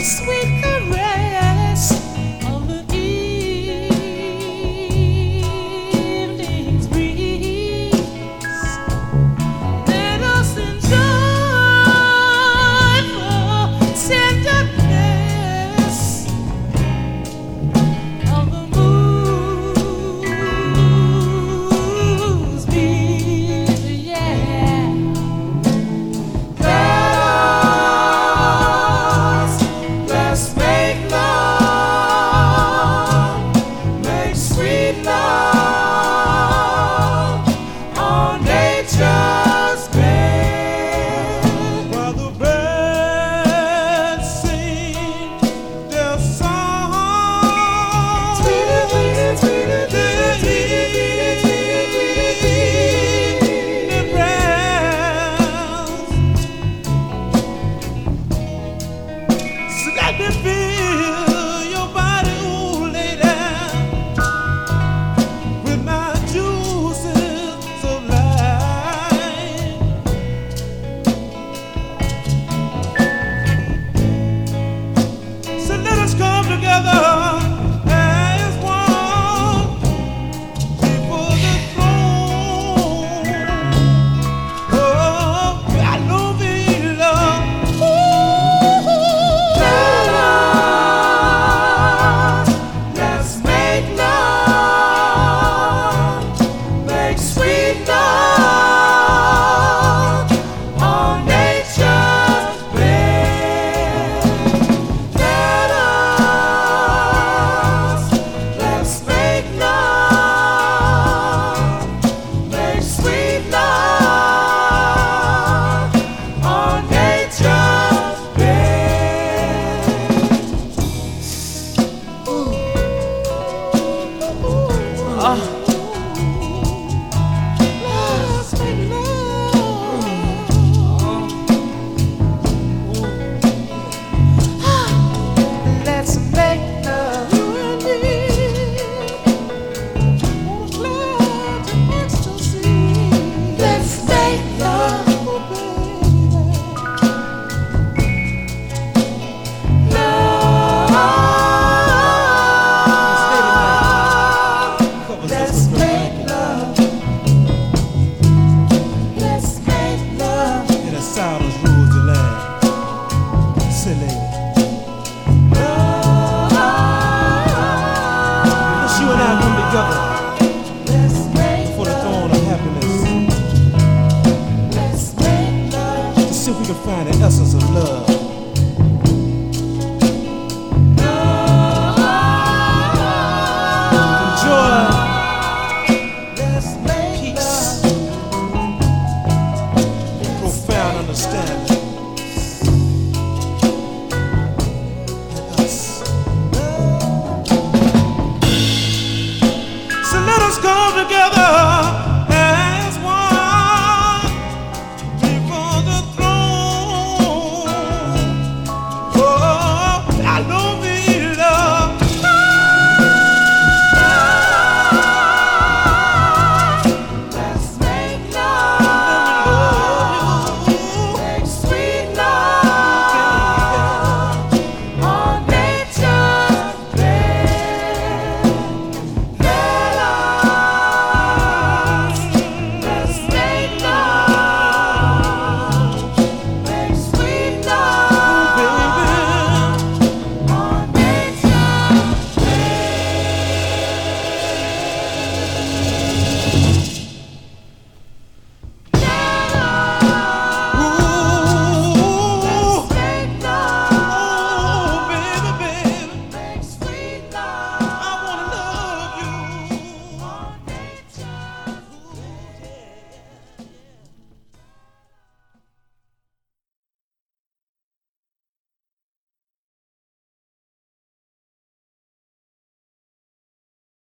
sweet breaths. Find the essence of love.